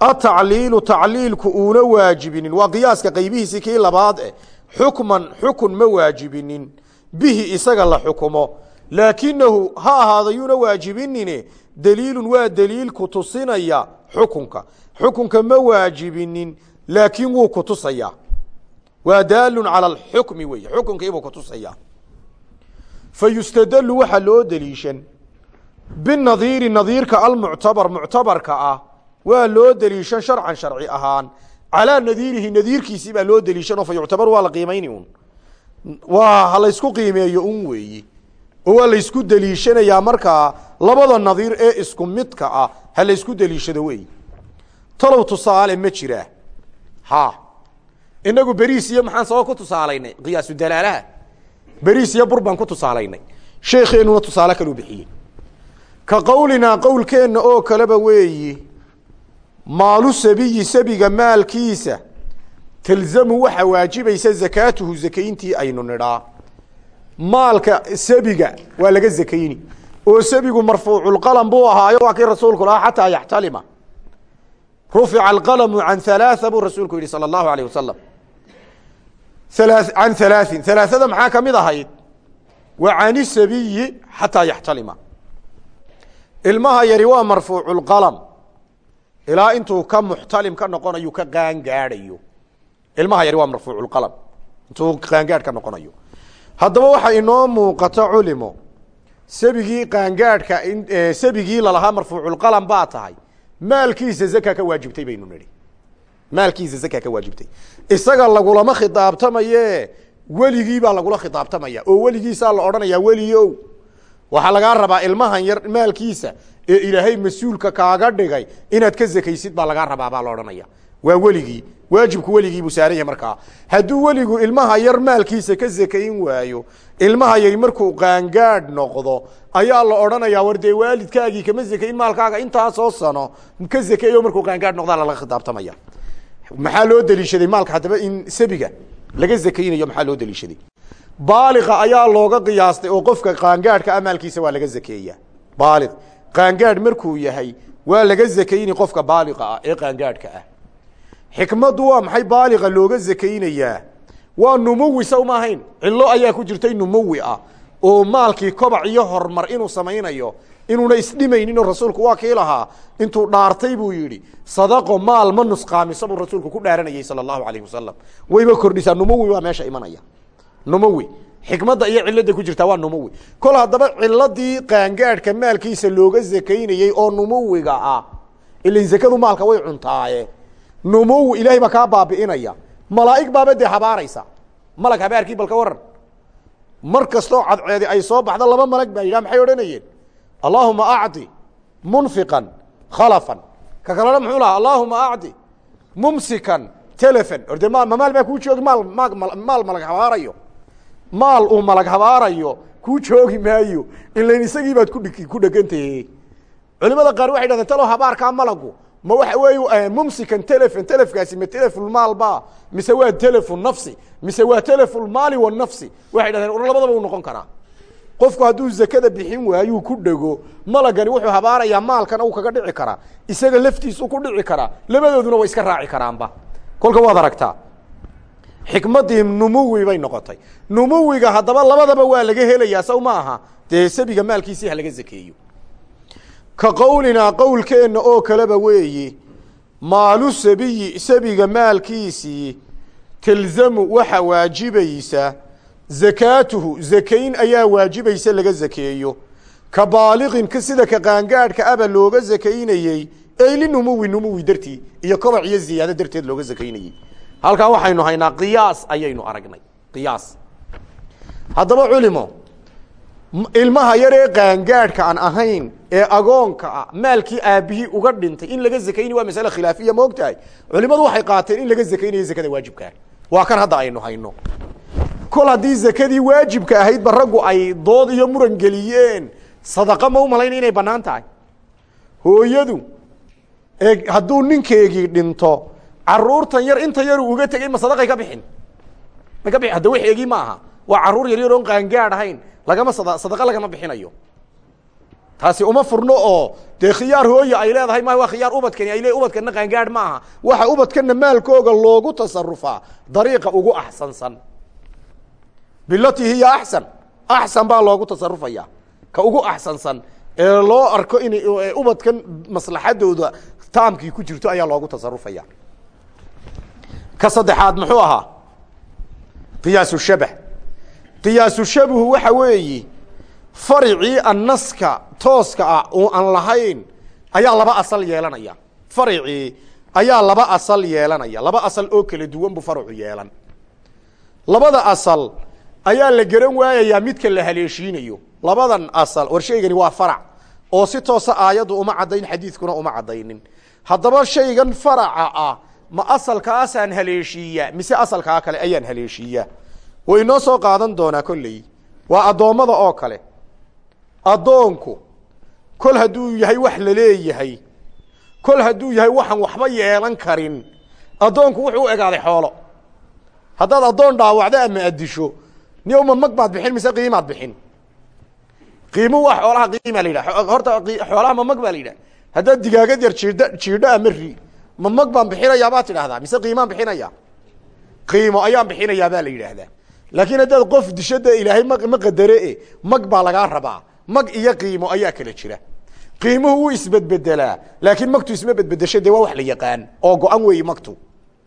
atacliilu tacliilku uuna waajibinin. Waa qiyaaska qaybihiisi kii labaad eh. Xukman xukun ma waajibinin. Bihi isaga la xukumo. Laakinahu ha ahaada yuuna waajibinine. Daliilun waa daliil kutusinaya xukunka. Xukunka ma waajibinin laakiin wuu kutusaya waa daalun cala alxukmi weeye. Xukunkiibuu kutusaya fa yustadalu waxaa loo deliishan binadiiri nadiirka almuctabar muctabarka ah waa loo deliishan sharcan sharci ahaan. Calaa nadiirihi nadiirkiisii baa loo deliishan oo fa waa la qiimayni un waa ha laysku qiimeeyo un weeyi. Oo waa laysku deliishanayaa markaa labada nadiir ee isku midka ah ha laysku deliishado wey talow tusaale ma jiraa ha inagu beriis iyo maxaan soo ku tusaalaynay qiyaasu dalaalaha. Beriis iyo bur baan ku tusaalaynay sheekeenuna tusaale kaluu bixiyey. Ka qowlinaa qowlkeenna oo kaleba weeyi maalu sabiyi sabiga maalkiisa talzamu waxaa waajibaysa zakaatuhu zakayntii aynu nidhaa. Maalka sabiga waa laga zakayni. Oo sabigu marfuuculqalam buu ahaayo waa kii rasuulku lahaa xataa yaxtalima. Rufica alqalamu can halaaa buu rasuulku yihi sala allahu alayh can halaain halaaada maxaa ka mid ahayd? Wa can isabiyi xataa yaxtalima. Ilmaha yari waa marfuuculqalam ilaa intuu ka muxtalim ka noqonayo ka qaangaadhayo ilmaha yari waa marfuuculqalam intuu qaangaadh ka noqonayo. Haddaba waxaa inoo muuqata culimo. Sabigii qaangaadhka sabigii lalahaa marfuuculqalam baa tahay. Maalkiisa zaka ka waajibtay baynu nihi maalkiisa zaka ka waajibtay. Isaga lagulama khidaabtamaye weligii baa lagula khidaabtamaya oo weligiisaa la odhanayaa weliow waxaa lagaa rabaa ilmahan yar maalkiisa ee ilaahay mas'uulka kaaga dhigay inaad ka zakaysid baa lagaa rabaa baa la odhanaya. Waa weligii waajibku weligii buu saaran yahay markaa. Hadduu weligu ilmaha yar maalkiisa ka zakayn waayo ilmaha yari markuu qaangaadh noqdo ayaa la odhanayaa war dee waalidkaagii kama zakayn maalkaaga intaasoo sano ka zakeeyo markuu qaangaadh noqdaa lala khidaabtamaya maxaa loo deliishaday maalka haddaba? In sabiga laga zakaynayo maxaa loo deliishaday? Baaliqa ayaa looga qiyaastay oo qofka qaangaadhka ah maalkiisa waa laga zakeeya baaliq qaangaadh markuu yahay waa laga zakayni qofka baaliqa ah ee qaangaadhka ah. Xikmaddu waa maxay baaliqa looga zakaynayaa? Waa numuwi saw ma ahayn. Cillo ayaa ku jirtay numuwi ah oo maalkii kobac iyo horumar inuu samaynayo inuuna isdhimaynin oo rasuulku waa kii lahaa intuu dhaartay buu yidhi sadaqo maal ma nusqaamiso buu rasuulku ku dhaaranayay sala allahu alayh wasalam wayba kordhisaa. Numuwi waa meesha imanaya. Numuwi xikmadda iyo cilada ku jirtaa waa numuwi. Kol haddaba ciladii qaangaadhka maalkiisa looga zakaynayey oo numuwiga ah ilan zakadu maalka way cuntaaye. Numuwi ilahay baa kaa baabi'inaya. Malaa'ig baaba dee habaaraysa. Malag habaarkii balka waran. Mar kastoo cadceedi ay soo baxda laba malag baa yidhah maxay odhanayeen? Allaahuma acdi munfiqan khalafan. Ka kalena muxuu lahaa allaahuma acdi mumsikan telefon orde ma ma maal baa kuu joogi maal ma maal malag habaarayo maal uu malag habaarayo kuu joogi maayo ilan isagii baad kudh ku dhegantahe culimada qaar waxay dhahdeen talo habaarkaa malagu ma waxa weey mumsikan telefon telefkaasi ma telefon maal ba. Mise waa telefon nafsi. Mise waa telefon maali wanafsi waxay dhahdeen or labadaba uu noqon karaa. Qofku hadduu zakada bixin waayuu ku dhego malagani wuxuu habaarayaa maalkana uu kaga dhici karaa. Isaga laftiisuu ku dhici karaa. Labadooduna way iska raaci karaanba kolka waad aragtaa xikmadii numuwi bay noqotay. Numuwiga haddaba labadaba waa laga helayaa saw ma aha. Dee sabiga maalkiisii ha laga zakeeyo. Ka qowlinaa qowlkeenna oo kaleba weeye maalu sabiyi sabiga maalkiisii talzamu waxa waajibaysa zakaatuhu zakayn ayaa waajibaysa laga zakeeyo. Ka baaliqin ka sida ka qaangaadhka aba looga zakaynayey ey linumuwi numuwi dartii iyo kobac iyo ziyaado darteed looga zakaynayey halkaa waxaynu haynaa qiyaas ayaynu aragnay. Qiyaas. Haddaba culimo ilmaha yar ee qaangaadhka aan ahayn ee agoonka ah maalkii aabihii uga dhintay in laga zakayni waa masale khilaafiya ma og culimadu waxay qaateen in laga zakaynayo zakada waajibkaa waa kan hadda aynu hayno. Kol haddii zakadii waajibka ahaydba raggu ay dood iyo muran geliyeen. Sadaqa ma u malayna inay bannaan tahay? Hooyadu hadduu ninkeegii dhinto caruurtan yar inta yaru uga tegay ma sadaqay ka bixin. Ma ka bixin hadda waxeegii ma aha waa carruur yar yar oon qaangaadh ahayn lagama sada sadaqa lagama bixinayo. Taasi uma furno oo dee khiyaar hooye ay leedahay ma waa khiyaar ubadkani ay le ubadkana qaangaadh ma aha waxa ubadkana maalkooga loogu tasarufaa dariiqa ugu axsansan. Bilati hiya axsan axsan baa loogu tasarufaya ka ugu axsansan ee loo arko in ubadkan maslaxadooda taamkii ku jirto ayaa loogu tasarufaya ka saddexaad muxuu ahaa? Qiyaasu shabah qiyaasu shabuhu waxa weeyi faricii annaska tooska ah oo aan lahayn ayaa laba asal yeelanaya. Faricii ayaa laba asal yeelanaya. Laba asal oo kala duwan bu faracu yeelan. Labada asal ayaa la garan waayayaa midka la haleeshiinayo. Labadan asal war shaygani waa farac oo si toosa aayaddu uma caddayn xadiidkuna uma caddaynin. Haddaba shaygan faraca ah ma asalkaasaan haleeshiiyaa mise asalkaa kale ayaan haleeshiiyaa way inoo soo qaadan doonaa kolley. Waa addoommada oo kale. Addoonku kol hadduu yahay wax la leeyahay. Kol hadduu yahay waxaan waxba yeelan karin. Addoonku wuxuu u egaaday xoolo. Haddaad addoon dhaawacdo ama addisho niyoma mag baad bixin mise qiimaad bixin? Qiimu waa xoolaha qiimaa la yidhaha horta xoolaha ma mag baa la yidhaha haddaad digaagad yar jiidho jiidho ama ri ma mag baan bixinayaa baad tidhahdaa mise qiimaan bixinaya? Qiimo ayaan bixinayaa baa la yidhaahdaa. Laakiin haddaad qof disho dee ilaahay ma qadare e mag baa lagaa rabaa. Mag iyo qiimo ayaa kala jira. Qiimuhu wuu isbedbedelaa. Laakiin magtu isma bedbedesho dee waa wax la yaqaan. Oo go-an weeyi magtu.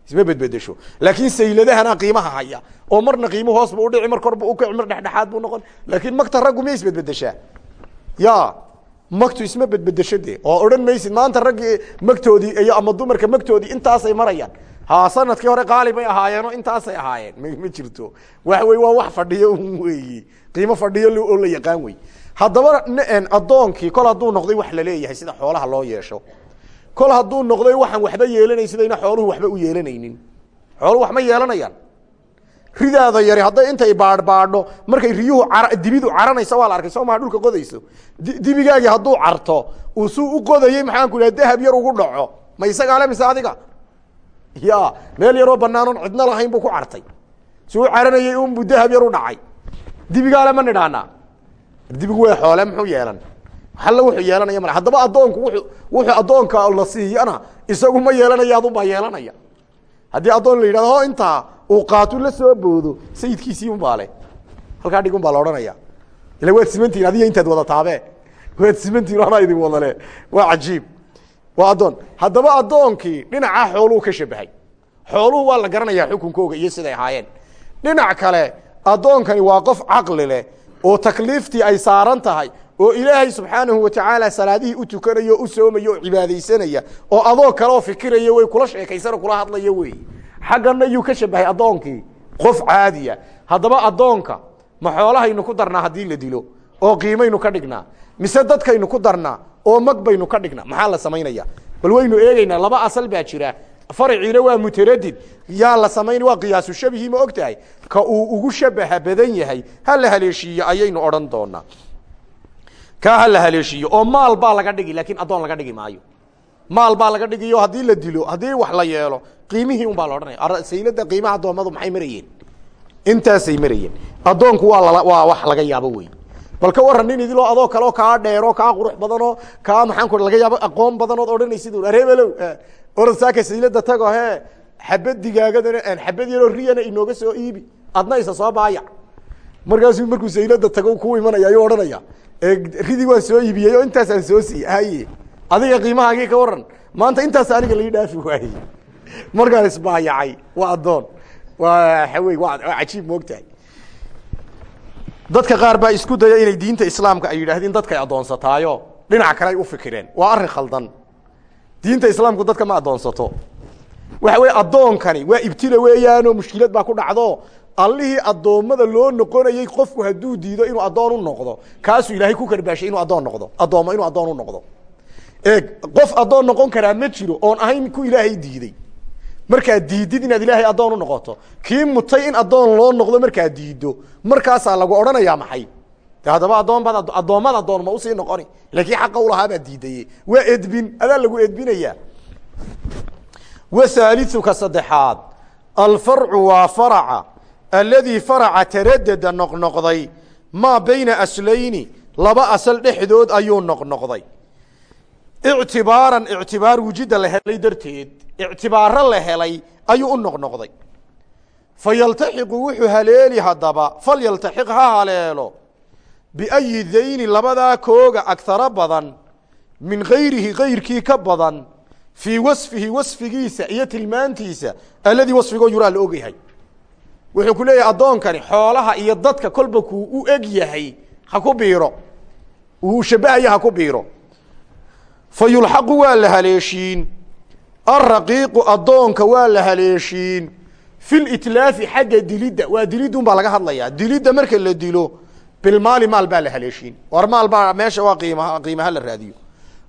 Isma bedbedesho. Laakiin sayladahana qiimaha haya. Oo marna qiimu hoos bu udhici mar kor bu ukici mar dhexdhexaad buu noqon. Laakiin magta raggu miyay isbedbedeshaa. Ya magtu isma bedbedesho de oo odhan maysid maanta raggii magtoodii iyo ama dumarka magtoodii intaasay marayaan. Ha sannadkii hore qaali bay ahaayeeno intaasay ahaayeen. Ma jirto. Waxa wey waa wax fadhiyo un weyi qiimo fadhiyo oo la yaqaan wey haddaba addoonkii kol hadduu noqday wax la leeyahay sida xoolaha loo yeesho. Kol hadduu noqday waxaan waxba yeelanay sidayna xooluhu waxba u yeelanaynin. Xooluhu wax ma yeelanayaan ridaada yari hadday intay baadhbaadho markay riyuhu dibidu caranaysa waa la arkay. Soo maha dhulka qodayso? Dibigaagii hadduu carto uu suu u qodayey maxaanku idhaha dahab yar ugu dhaco. Ma isagaale mise adiga? Ya meel yaroo banaanoon cidno lahayn buu ku cartay. Si u caranayey unbu dahab yar u dhacay. Dibigaale ma nidhaanaa. Dibigu waa xoole muxuu yeelan? Alla wuxuu yeelanaya male. Haddaba addoonku wuxuu addoonka la siiyana isagu ma yeelanaya adunbaa yeelanaya haddii addoon la yidhahdo o intaa uu qaatu la soo boodo sayidkiisii unbaa le halkaa dhig un baa la odhanaya. Ila waad simantihin adiga intaad wada waad simantihin anaa idin wadale waa cajiib. Waa addoon haddaba addoonkii dhinacaa xooluhu ka shabahay. Xooluhu waa la garanayaa xukunkooga iyo siday ahaayeen. Dhinac kale addoonkani waa qof caqli leh oo takliiftii ay saaran tahay oo ilaahay subxaanahu watacaala salaadihii u tukanaya o u soomaya oo cibaadaysanaya oo adoo kaleoo fikiraya way kula sheekaysan oo kula hadlaya wey. Xaggana yuu ka shabahay addoonkii qof caadiya. Haddaba addoonka ma xoolahaynu ku darnaa haddii la dilo oo qiimaynu ka dhignaa mise dadkaynu ku darnaa oo mag baynu ka dhignaa maxaa la samaynaya? Bal waynu eegeynaa laba asal baa jira. Farciina waa mutaradid yaa la samayn waa qiyaasu shabihi ma og ka uu ugu shabaha badan yahay ha la haleeshiiyo ayaynu odhan doonaa kaa ha la haleeshiiyo oo maal baa laga dhigi laakiin addoon laga dhigi maayo. Maal baa laga dhigiyo haddii la dilo haddii wax la yeelo qiimihii un baa la odhanaya. Saylada qiimaha addoommadu maxay marayeen? Intaasay marayeen. Addoonku waa wax laga yaabo wey bal waran nin idiloo adoo kaleo kaa dheero kaa qurux badanoo kaa maxaanku laga yaabo aqoon badanood odhanaysid areebelow orad saaka saylada tago he xabad digaagadana xabad yaroo riyana inooga soo iibi. Adna isa soo baayac markaasuu markuu saylada tago ku imanaya ayuu odhanaya. Ridii waan soo iibiyey oo intaasaan soo siiye haye adiga qiimahaagii ka waran maanta intaas aniga lai dhaafi waayey markaan isbaayacay. Waa addoon. Waa xawey waa cajiib moogtahay. Dadka qaar baa isku daya inay diinta islaamka ay yidhaahdeen dadkay addoonsataayo. Dhinaca kale ay u fikireen. Waa arrin khaldan. Diinta islaamku dadka ma addoonsato waxa weye addoonkani waa ibtila weeyaanoo mushkilad baa ku dhacdo allihii addoommada loo noqonayey qofku hadduu diido inuu addoon u noqdo. Kaasuu ilaahay ku karbaashay inuu addoon noqdo. Addoommo inuu addoon u noqdo. Eeg qof addoon noqon karaa ma jiro oon ahayn ku ilaahay diiday. Markaad diidid inaad ilaahay addoon u noqoto. Kii mutay in addoon loo noqdo markaad diiddo. Markaasaa lagu odhanayaa maxay? Haddaba addoon baad addoommada addoon ma u sii noqoni. Laakiin xaqa ulahaa baad diidaye waa edbin adaa lagu edbinayaa. Wahaaliuka saddexaad. Alfarcu waa faraca alladii faraca taradada noqnoqday maa bayna aslayni laba asal dhexdood ayuu noqnoqday. Ictibaaran ictibaar wujida la helay darteed ictibaaro la helay ayuu u noqnoqday. Fa yaltaxiqu wuxuu haleeli haddaba fal yaltaxiq ha haleelo. Biayi dayni labadaa kooga agaro badan min gayrihi kayrkii ka badan fii wasfihi wasfigiisa iyo tilmaantiisa alladii wasfigoo yuraa la ogyahay wuxuu ku leeyahay addoonkani xoolaha iyo dadka kolba kuu u eg yahay ha ku biiro. Uu shabahaya ha ku biiro. Fa yulxaqu waa la haleeshiin. Alraqiiqu addoonka waa la haleeshiin. Fi litlaafi xagga dilidda. Waa dilidun baa laga hadlayaa. Dilidda marka la dilo bilmaali maal baa la haleeshiin. War maal baa meesha waa qiimaha qiimaha la raadiyo.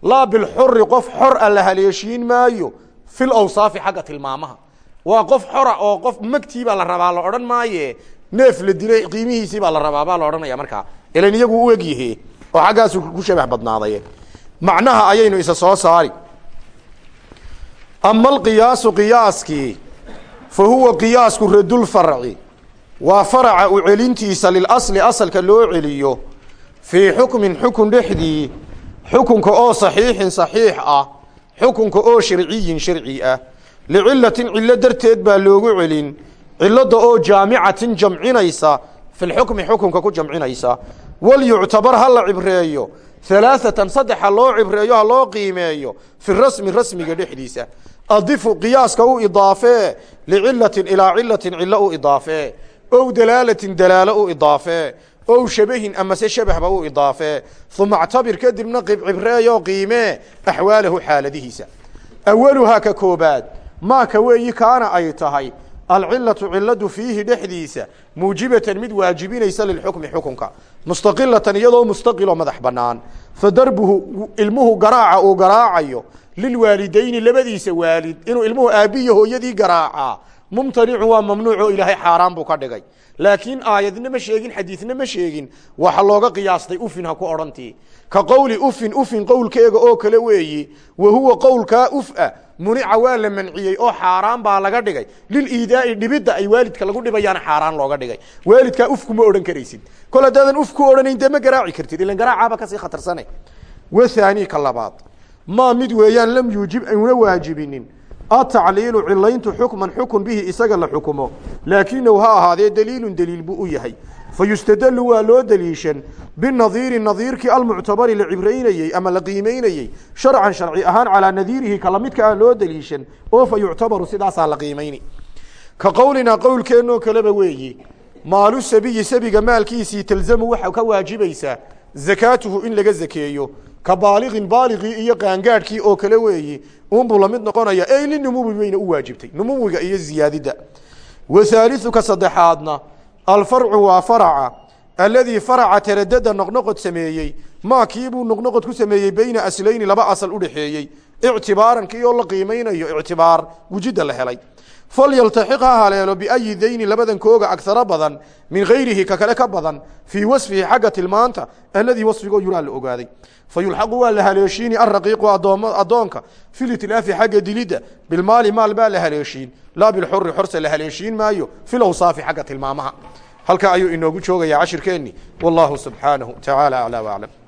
Laa bilxuri qof xor a la haleeshiin maayo. Fil awsaafi xagga tilmaamaha waa qof xora oo qof magtii baa la rabaa la odhan maaye. Neef la dilay qiimihiisii baa la rabaa baa la odhanaya markaa ilan iyagu u egyihe oo xaggaasu ku shabax badnaaday macnaha ayaynu isa soo saari. Ama alqiyaasu qiyaaskii fa huwa qiyaasku radulfarci waa faraca u celintiisa lilasli asalka loo celiyo. Fii xukmin xukun dhexdii xukunka oo saxiixin saxiix ah. Xukunka oo sharciyin sharci ah licilatin cilo darteed baa loogu celin cilada oo jaamicatin jamcinaysa fi lxukmi xukunka ku jamcinaysa walyuctabar ha la cibreeyo halaaثatan saddex loo cibreeyo ha loo qiimeeyo fi rasmi rasmiga dhexdiisa adifu qiyaaska u idaafee licilatin ilaa cilatin cilo u idaafee ow dalaalatin dalaalo u idaafee ow shabahin amase shabahba u idaafee uma actabir kadibna cibreeyoo qiimee axwaalahu xaaladihiisa awaluhaa ka koobaad maaka weeyi kaana ay tahay. Alcilatu ciladu fiihi dhexdiisa muujibatan mid waajibinaysa lilxukmi xukunka. Mustaqilatan iyadoo mustaqiloo madax banaan fa darbuhu ilmuhu garaaca uu garaacayo. Lilwaalidayni labadiisa waalid inuu ilmuhu aabbiyo hooyadii garaacaa mumtanicun waa mamnuuc oo ilaahay xaaraan buu ka dhigay. Laakiin aayadna ma sheegin xadiidna ma sheegin. Waxa looga qiyaastay ufin ha ku odhantii. Ka qowli ufin ufin qowlkeega oo kale weeyi. Wa huwa qowlkaa uf-a munica waa la manciyey oo xaaraan baa laga dhigay. Liliidaai dhibidda ay waalidka lagu dhibayaana xaaraan looga dhigay. Waalidkaa ufkuma odhan karaysid. Kol haddaadan uf ku odhanayn dee ma garaaci kartid. Ilan garaacaaba ka sii khatarsane. Wathaani ka labaad. Maa mid weeyaan lam yuujib una waajibinin. Atacliilu cilayntu xukman xukun bihi isaga la xukumo. Laakinahu ha ahaadee daliilun daliil buu u yahay fayustadalu waa loo deliishan binadiiri nadiirkii almuctabari la cibraynayey ama la qiimeynayey sharcan sharci ahaan calaa nadiirihi kala midka ah loo deliishan oo fa yuctabaru sidaasaa la qiimayni ka qowlinaa qowlkeennoo kaleba weeyi maalu sabiyi sabiga maalkiisii talzamu waxa ka waajibaysaa zakaatuhu in laga zakeeyo ka baaliqin baaliqii iyo qaangaadhkii oo kale weeyi unbuu la mid noqonaya ey linumuwi wayna u waajibtay numuwiga iyo ziyaadidda wa haaliuka saddexaadna alfarcu waa faraca aladii faraca taradada noqnoqod sameeyey maa kiibuu noqnoqod ku sameeyey beyna aslayni laba asal udhexeeyey ictibaaran kii oo la qiimaynayo ictibaar wujida la helay falyaltaxiq ha haleelo biayi dayni labadan kooga agaro badan min gayrihi ka kale ka badan fii wasfihi xagga tilmaanta aladii wasfigoo yuraa la ogaaday fayulxaqu waa la haleeshiini alraqiiqu addoonka fi litlaafi xagga dilidda bilmaali maal baa la haleeshiin laa bilxuri xorse la haleeshiin maayo filawsaafi xagga tilmaamaha halkaa ayuu inoogu joogayaa cashirkeenni waclam